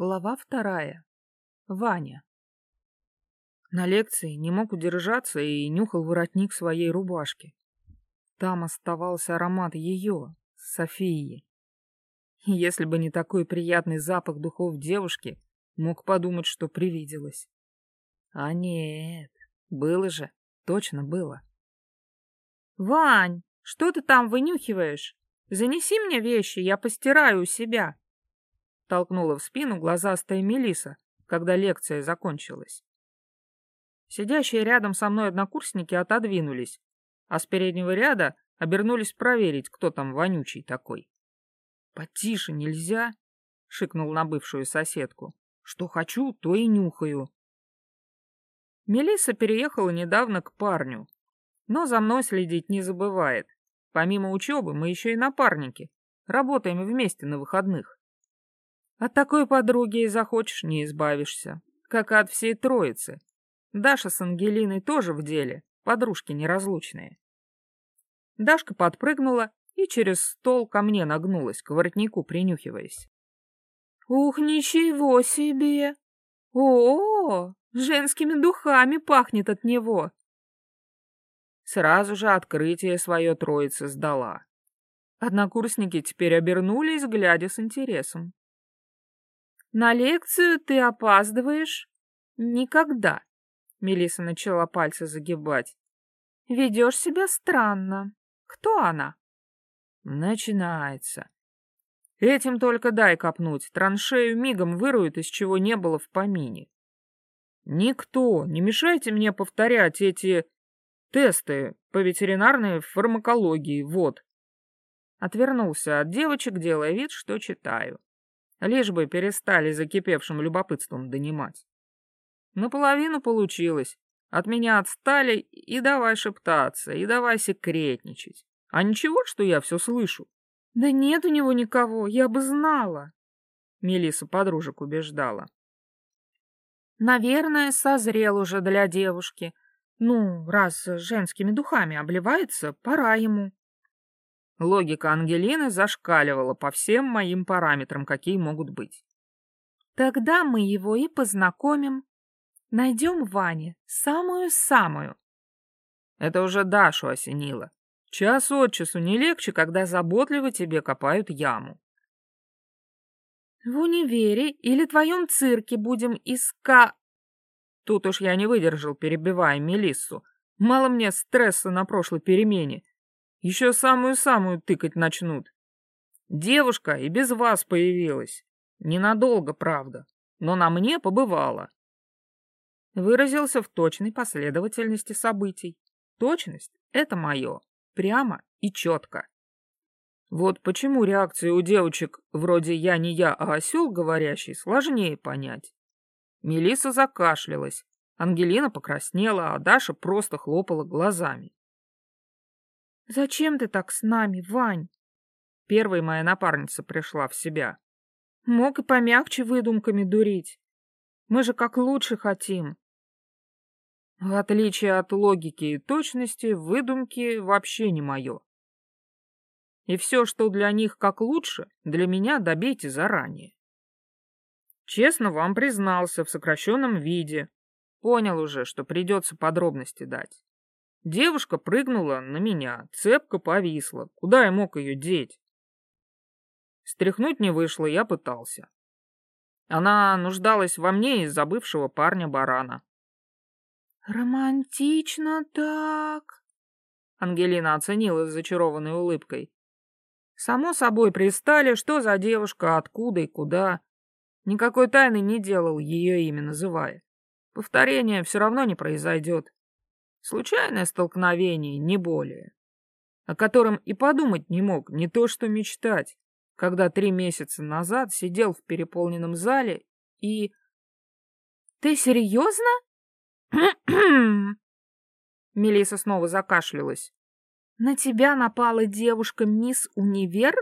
Глава вторая. Ваня. На лекции не мог удержаться и нюхал воротник своей рубашки. Там оставался аромат ее, Софии. Если бы не такой приятный запах духов девушки, мог подумать, что привиделось. А нет, было же, точно было. «Вань, что ты там вынюхиваешь? Занеси мне вещи, я постираю у себя», толкнула в спину глазастая Мелиса, когда лекция закончилась. Сидящие рядом со мной однокурсники отодвинулись, а с переднего ряда обернулись проверить, кто там вонючий такой. «Потише нельзя?» — шикнул на бывшую соседку. «Что хочу, то и нюхаю». Мелисса переехала недавно к парню, но за мной следить не забывает. Помимо учебы мы еще и напарники, работаем вместе на выходных. От такой подруги и захочешь, не избавишься. Как и от всей троицы. Даша с Ангелиной тоже в деле, подружки неразлучные. Дашка подпрыгнула и через стол ко мне нагнулась, к воротнику принюхиваясь. «Ух, ничего себе! О, -о, -о женскими духами пахнет от него!» Сразу же открытие свое троица сдала. Однокурсники теперь обернулись, глядя с интересом. На лекцию ты опаздываешь? Никогда. Мелиса начала пальцы загибать. Ведешь себя странно. Кто она? Начинается. Этим только дай копнуть, траншею мигом выруют, из чего не было в помине. Никто, не мешайте мне повторять эти тесты по ветеринарной фармакологии, вот. Отвернулся от девочек, делая вид, что читаю. Лишь бы перестали закипевшим любопытством донимать. Наполовину получилось. От меня отстали и давай шептаться, и давай секретничать. А ничего, что я все слышу? Да нет у него никого, я бы знала. Мелиса подружек убеждала. Наверное, созрел уже для девушки. Ну, раз женскими духами обливается, пора ему. Логика Ангелины зашкаливала по всем моим параметрам, какие могут быть. Тогда мы его и познакомим. Найдем Ване, самую-самую. Это уже Дашу осенило. Час от часу не легче, когда заботливо тебе копают яму. В универе или твоем цирке будем иска... Тут уж я не выдержал, перебивая Мелиссу. Мало мне стресса на прошлой перемене. Еще самую-самую тыкать начнут. Девушка и без вас появилась. Ненадолго, правда, но на мне побывала. Выразился в точной последовательности событий. Точность — это мое. Прямо и четко. Вот почему реакции у девочек вроде «я не я, а осел говорящий» сложнее понять. Мелиса закашлялась, Ангелина покраснела, а Даша просто хлопала глазами. «Зачем ты так с нами, Вань?» Первой моя напарница пришла в себя. «Мог и помягче выдумками дурить. Мы же как лучше хотим». В отличие от логики и точности, выдумки вообще не мое. И все, что для них как лучше, для меня добейте заранее. Честно вам признался в сокращенном виде. Понял уже, что придется подробности дать. Девушка прыгнула на меня, цепко повисла. Куда я мог ее деть? Стряхнуть не вышло, я пытался. Она нуждалась во мне из-за бывшего парня-барана. «Романтично так!» Ангелина оценила с зачарованной улыбкой. Само собой пристали, что за девушка, откуда и куда. Никакой тайны не делал, ее имя называя. Повторение все равно не произойдет. Случайное столкновение, не более. О котором и подумать не мог, не то что мечтать, когда три месяца назад сидел в переполненном зале и... «Ты серьезно?» Мелиса снова закашлялась. «На тебя напала девушка мисс Универ?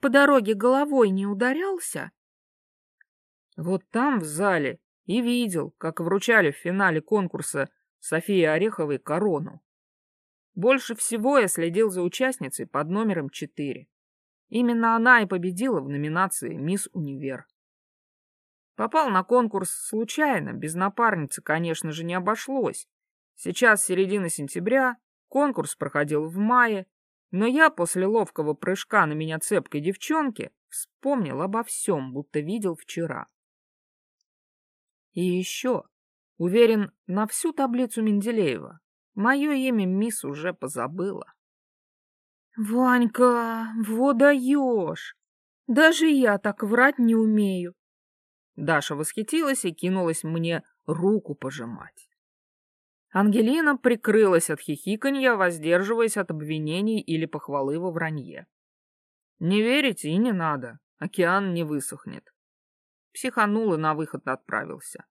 По дороге головой не ударялся?» Вот там, в зале, и видел, как вручали в финале конкурса Софии Ореховой корону. Больше всего я следил за участницей под номером 4. Именно она и победила в номинации «Мисс Универ». Попал на конкурс случайно, без напарницы, конечно же, не обошлось. Сейчас середина сентября, конкурс проходил в мае, но я после ловкого прыжка на меня цепкой девчонки вспомнил обо всем, будто видел вчера. И еще, уверен, на всю таблицу Менделеева, мое имя мисс уже позабыла. «Ванька, вот даешь! Даже я так врать не умею!» Даша восхитилась и кинулась мне руку пожимать. Ангелина прикрылась от хихиканья, воздерживаясь от обвинений или похвалы во вранье. «Не верите и не надо, океан не высохнет». Психанул и на выход отправился.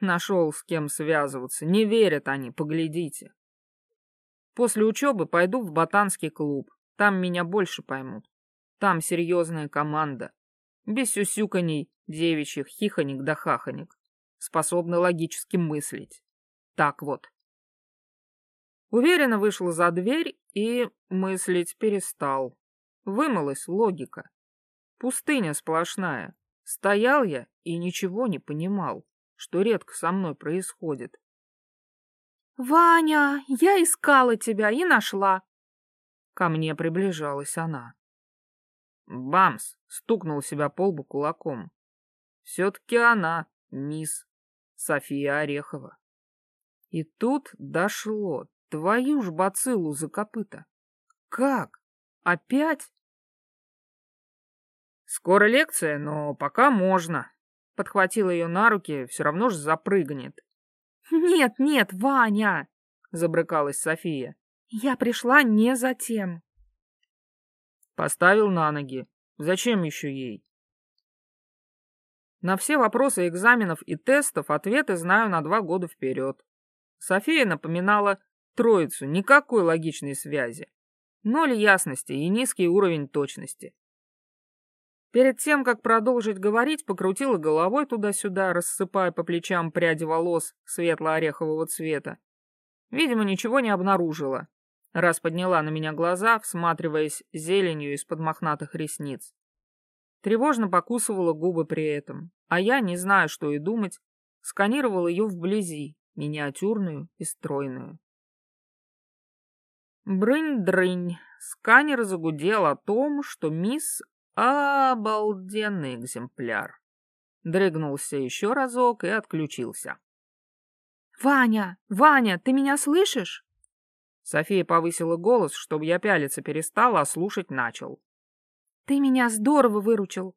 Нашел с кем связываться, не верят они, поглядите. После учебы пойду в ботанский клуб, там меня больше поймут. Там серьезная команда, без сюсюканий девичьих хихоник да хахоник, способны логически мыслить. Так вот. Уверенно вышел за дверь и мыслить перестал. Вымылась логика. Пустыня сплошная. Стоял я и ничего не понимал, что редко со мной происходит. «Ваня, я искала тебя и нашла!» Ко мне приближалась она. Бамс! Стукнул себя по лбу кулаком. Все-таки она, мисс София Орехова. И тут дошло. Твою ж бациллу за копыта. Как? Опять? Скоро лекция, но пока можно. Подхватила ее на руки, все равно ж запрыгнет. Нет, нет, Ваня! Забрыкалась София. Я пришла не за тем. Поставил на ноги. Зачем еще ей? На все вопросы экзаменов и тестов ответы знаю на два года вперед. София напоминала троицу, никакой логичной связи. Ноль ясности и низкий уровень точности. Перед тем, как продолжить говорить, покрутила головой туда-сюда, рассыпая по плечам пряди волос светло-орехового цвета. Видимо, ничего не обнаружила, раз подняла на меня глаза, всматриваясь зеленью из-под мохнатых ресниц. Тревожно покусывала губы при этом, а я, не знаю, что и думать, сканировал ее вблизи, миниатюрную и стройную. Брынь-дрынь, сканер загудел о том, что мисс — обалденный экземпляр. Дрыгнулся еще разок и отключился. «Ваня! Ваня, ты меня слышишь?» София повысила голос, чтобы я пялиться перестал, а слушать начал. Ты меня здорово выручил.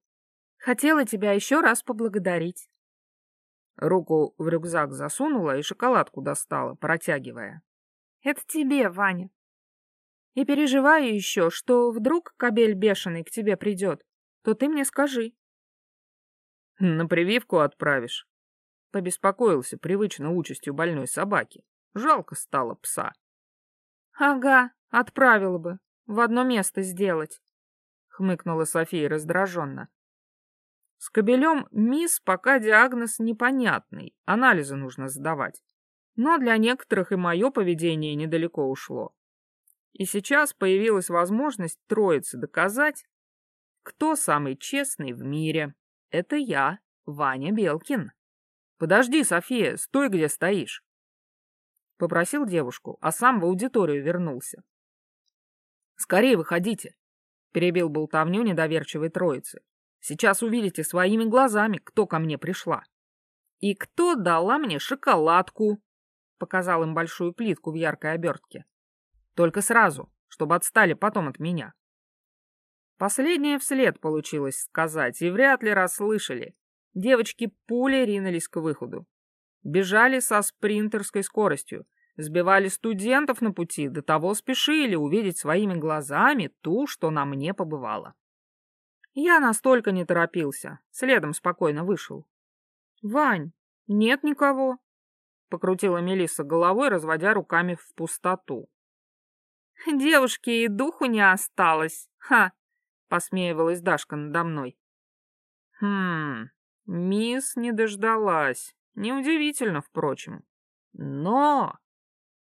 Хотела тебя еще раз поблагодарить. Руку в рюкзак засунула и шоколадку достала, протягивая. Это тебе, Ваня. И переживаю еще, что вдруг кобель бешеный к тебе придет, то ты мне скажи. На прививку отправишь. Побеспокоился привычно участью больной собаки. Жалко стало пса. Ага, отправила бы. В одно место сделать хмыкнула София раздраженно. С кобелем мисс пока диагноз непонятный, анализы нужно сдавать. Но для некоторых и мое поведение недалеко ушло. И сейчас появилась возможность троице доказать, кто самый честный в мире. Это я, Ваня Белкин. Подожди, София, стой, где стоишь. Попросил девушку, а сам в аудиторию вернулся. Скорее выходите. Перебил болтовню недоверчивой троицы. Сейчас увидите своими глазами, кто ко мне пришла. И кто дала мне шоколадку. Показал им большую плитку в яркой обертке. Только сразу, чтобы отстали потом от меня. Последнее вслед получилось сказать, и вряд ли расслышали. Девочки пули ринулись к выходу. Бежали со спринтерской скоростью, Сбивали студентов на пути, до того спешили увидеть своими глазами ту, что на мне побывала. Я настолько не торопился, следом спокойно вышел. «Вань, нет никого», — покрутила Мелисса головой, разводя руками в пустоту. «Девушке и духу не осталось, ха!» — посмеивалась Дашка надо мной. «Хм, мисс не дождалась. Неудивительно, впрочем. Но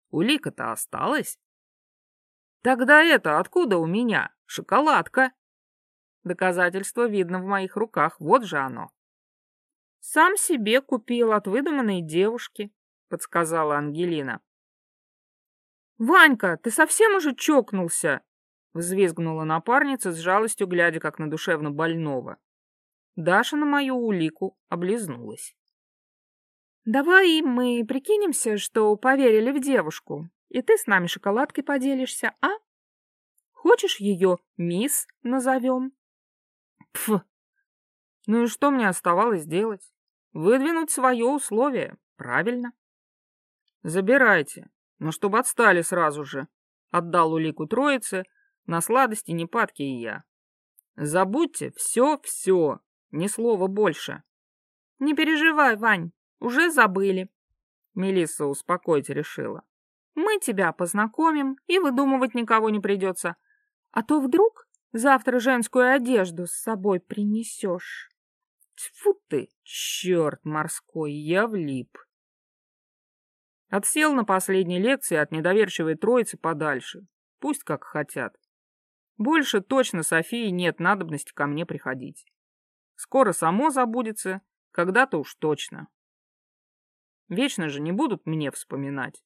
Улика-то осталась. Тогда это откуда у меня? Шоколадка. Доказательство видно в моих руках, вот же оно. Сам себе купил от выдуманной девушки, подсказала Ангелина. Ванька, ты совсем уже чокнулся? Взвизгнула напарница с жалостью, глядя как на душевно больного. Даша на мою улику облизнулась. «Давай мы прикинемся, что поверили в девушку, и ты с нами шоколадкой поделишься, а? Хочешь ее мисс назовем?» Пф! Ну и что мне оставалось делать? Выдвинуть свое условие, правильно? Забирайте, но чтобы отстали сразу же. Отдал улику троице, на сладости не падки и я. Забудьте все-все, ни слова больше. Не переживай, Вань, уже забыли. Мелисса успокоить решила. Мы тебя познакомим, и выдумывать никого не придется. А то вдруг завтра женскую одежду с собой принесешь. Тьфу ты, черт морской, я влип. Отсел на последней лекции от недоверчивой троицы подальше. Пусть как хотят. Больше точно Софии нет надобности ко мне приходить. Скоро само забудется, когда-то уж точно. Вечно же не будут мне вспоминать.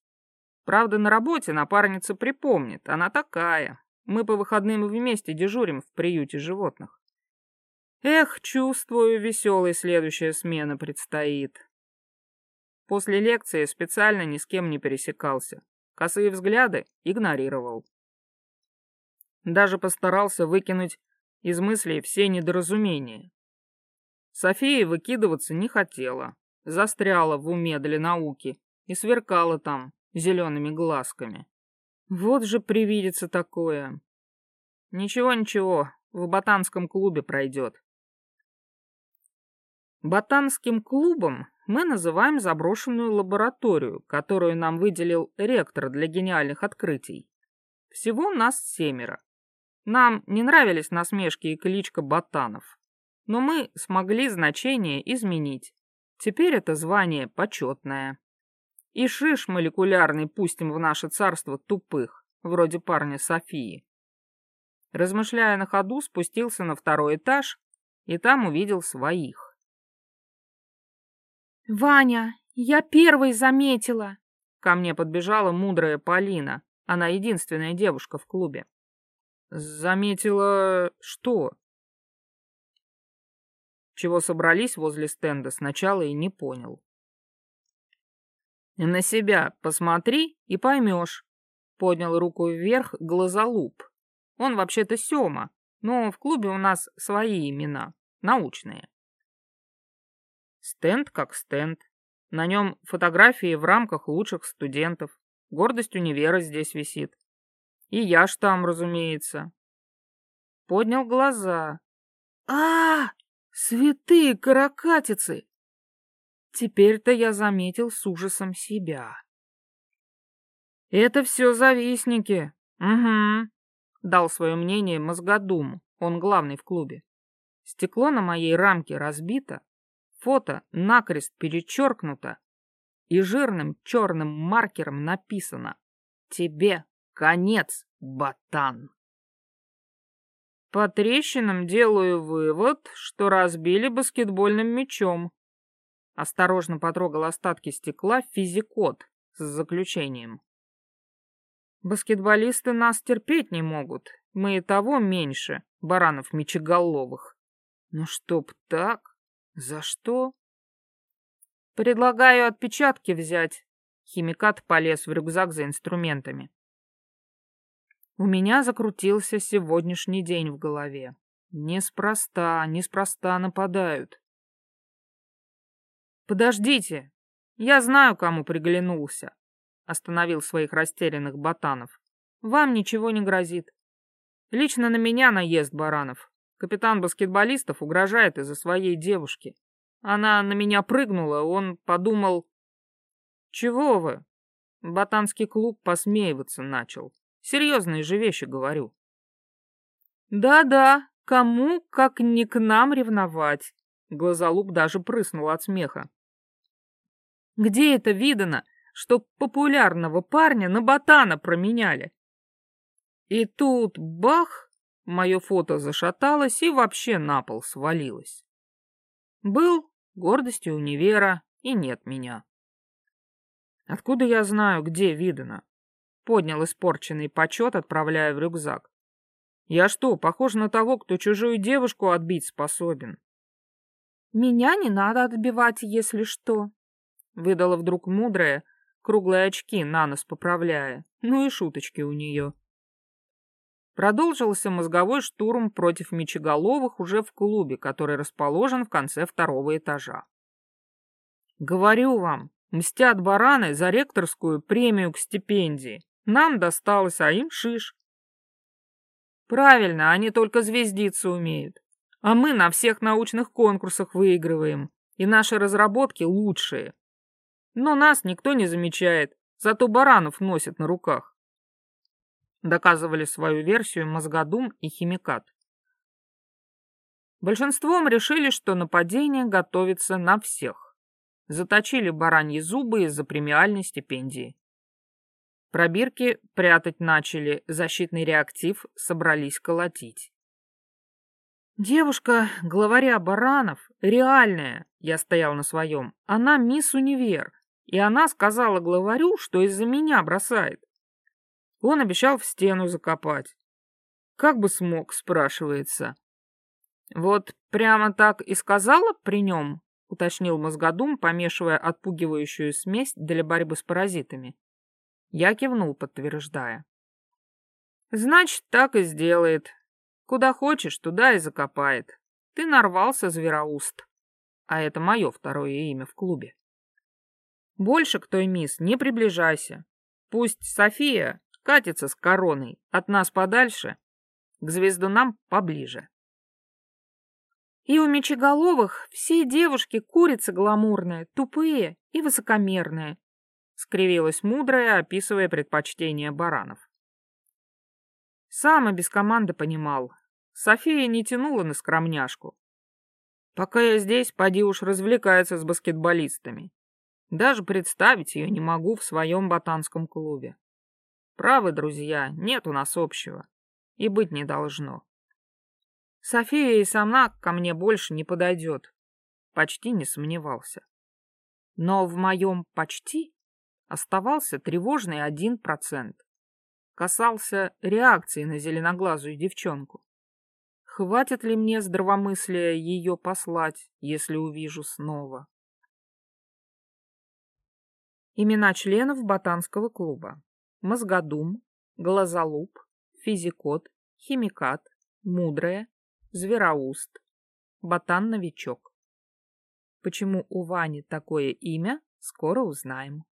Правда, на работе напарница припомнит, она такая. Мы по выходным вместе дежурим в приюте животных. Эх, чувствую, веселой следующая смена предстоит. После лекции специально ни с кем не пересекался. Косые взгляды игнорировал. Даже постарался выкинуть из мыслей все недоразумения. София выкидываться не хотела, застряла в уме для науки и сверкала там зелеными глазками. Вот же привидится такое. Ничего-ничего, в ботанском клубе пройдет. Ботанским клубом мы называем заброшенную лабораторию, которую нам выделил ректор для гениальных открытий. Всего нас семеро. Нам не нравились насмешки и кличка ботанов. Но мы смогли значение изменить. Теперь это звание почетное. И шиш молекулярный пустим в наше царство тупых, вроде парня Софии. Размышляя на ходу, спустился на второй этаж и там увидел своих. «Ваня, я первой заметила!» Ко мне подбежала мудрая Полина. Она единственная девушка в клубе. Заметила что? Чего собрались возле стенда сначала и не понял. На себя посмотри и поймешь. Поднял руку вверх глазолуп. Он вообще-то Сёма, но в клубе у нас свои имена, научные. Стенд как стенд. На нем фотографии в рамках лучших студентов. Гордость универа здесь висит. И я ж там, разумеется. Поднял глаза. а, -а, Святые каракатицы! Теперь-то я заметил с ужасом себя. Это все завистники. Угу. Дал свое мнение мозгодум. Он главный в клубе. Стекло на моей рамке разбито, фото накрест перечеркнуто, и жирным черным маркером написано «Тебе Конец, ботан. По трещинам делаю вывод, что разбили баскетбольным мячом. Осторожно потрогал остатки стекла физикот с заключением. Баскетболисты нас терпеть не могут. Мы и того меньше, баранов мечеголовых. Ну чтоб так? За что? Предлагаю отпечатки взять. Химикат полез в рюкзак за инструментами. У меня закрутился сегодняшний день в голове. Неспроста, неспроста нападают. «Подождите! Я знаю, кому приглянулся!» Остановил своих растерянных ботанов. «Вам ничего не грозит. Лично на меня наезд баранов. Капитан баскетболистов угрожает из-за своей девушки. Она на меня прыгнула, он подумал... Чего вы? Ботанский клуб посмеиваться начал. Серьезные же вещи говорю. Да-да, кому, как не к нам ревновать. Глазолуп даже прыснул от смеха. Где это видано, что популярного парня на ботана променяли? И тут бах, мое фото зашаталось и вообще на пол свалилось. Был гордости универа и нет меня. Откуда я знаю, где видано? Поднял испорченный почет, отправляя в рюкзак. Я что, похож на того, кто чужую девушку отбить способен? Меня не надо отбивать, если что. Выдала вдруг мудрая, круглые очки на нос поправляя. Ну и шуточки у нее. Продолжился мозговой штурм против мечеголовых уже в клубе, который расположен в конце второго этажа. Говорю вам, мстят бараны за ректорскую премию к стипендии. Нам досталось, а им шиш. Правильно, они только звездиться умеют. А мы на всех научных конкурсах выигрываем, и наши разработки лучшие. Но нас никто не замечает, зато баранов носят на руках. Доказывали свою версию Мозгодум и Химикат. Большинством решили, что нападение готовится на всех. Заточили бараньи зубы из-за премиальной стипендии. Пробирки прятать начали, защитный реактив собрались колотить. Девушка, главаря баранов, реальная, я стоял на своем, она мисс Универ, и она сказала главарю, что из-за меня бросает. Он обещал в стену закопать. Как бы смог, спрашивается. Вот прямо так и сказала при нем, уточнил мозгодум, помешивая отпугивающую смесь для борьбы с паразитами. Я кивнул, подтверждая. Значит, так и сделает. Куда хочешь, туда и закопает. Ты нарвался, звероуст. А это мое второе имя в клубе. Больше к той мисс не приближайся. Пусть София катится с короной от нас подальше, к звездунам поближе. И у мечеголовых все девушки курицы гламурные, тупые и высокомерные, скривилась мудрая, описывая предпочтения баранов. Сам и без команды понимал. София не тянула на скромняшку. Пока я здесь, поди уж развлекается с баскетболистами. Даже представить ее не могу в своем ботанском клубе. Правы, друзья, нет у нас общего. И быть не должно. София и сама ко мне больше не подойдет. Почти не сомневался. Но в моем «почти» оставался тревожный один процент. Касался реакции на зеленоглазую девчонку. Хватит ли мне здравомыслия ее послать, если увижу снова? Имена членов ботанского клуба. Мозгодум, Глазолуп, Физикот, Химикат, Мудрая, Звероуст, Ботан-новичок. Почему у Вани такое имя, скоро узнаем.